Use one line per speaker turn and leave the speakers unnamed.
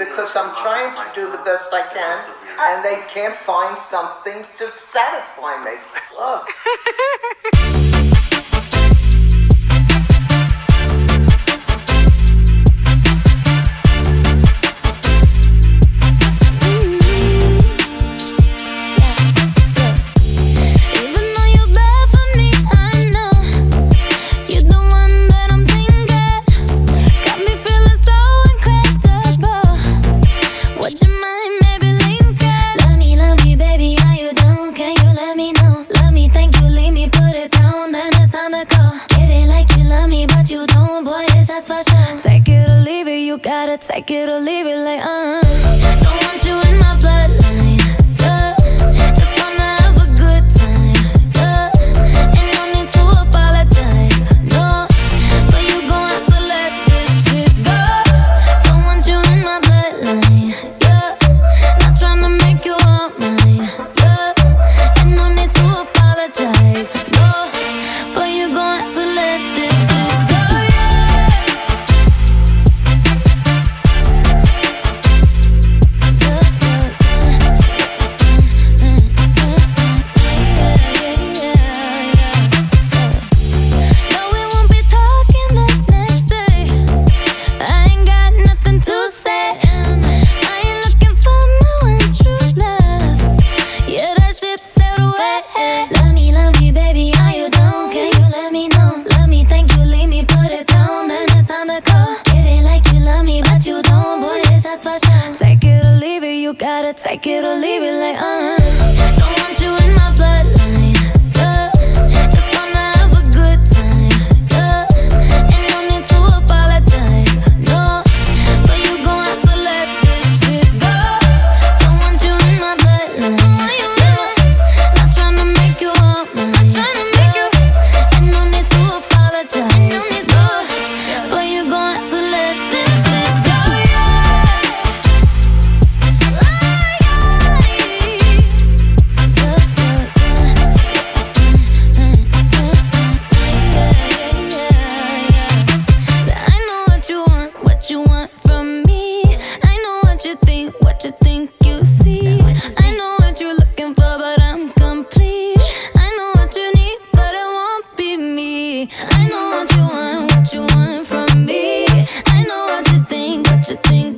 because I'm trying to do the best I can, and they can't find something to satisfy me. Look.
but you don't, boy, it's just for sure Take it or leave it, you gotta take it or leave it like, uh. Don't want you in it or leave it like uh. what you think you see. I know what you're looking for, but I'm complete. I know what you need, but it won't be me. I know what you want, what you want from me. I know what you think, what you think.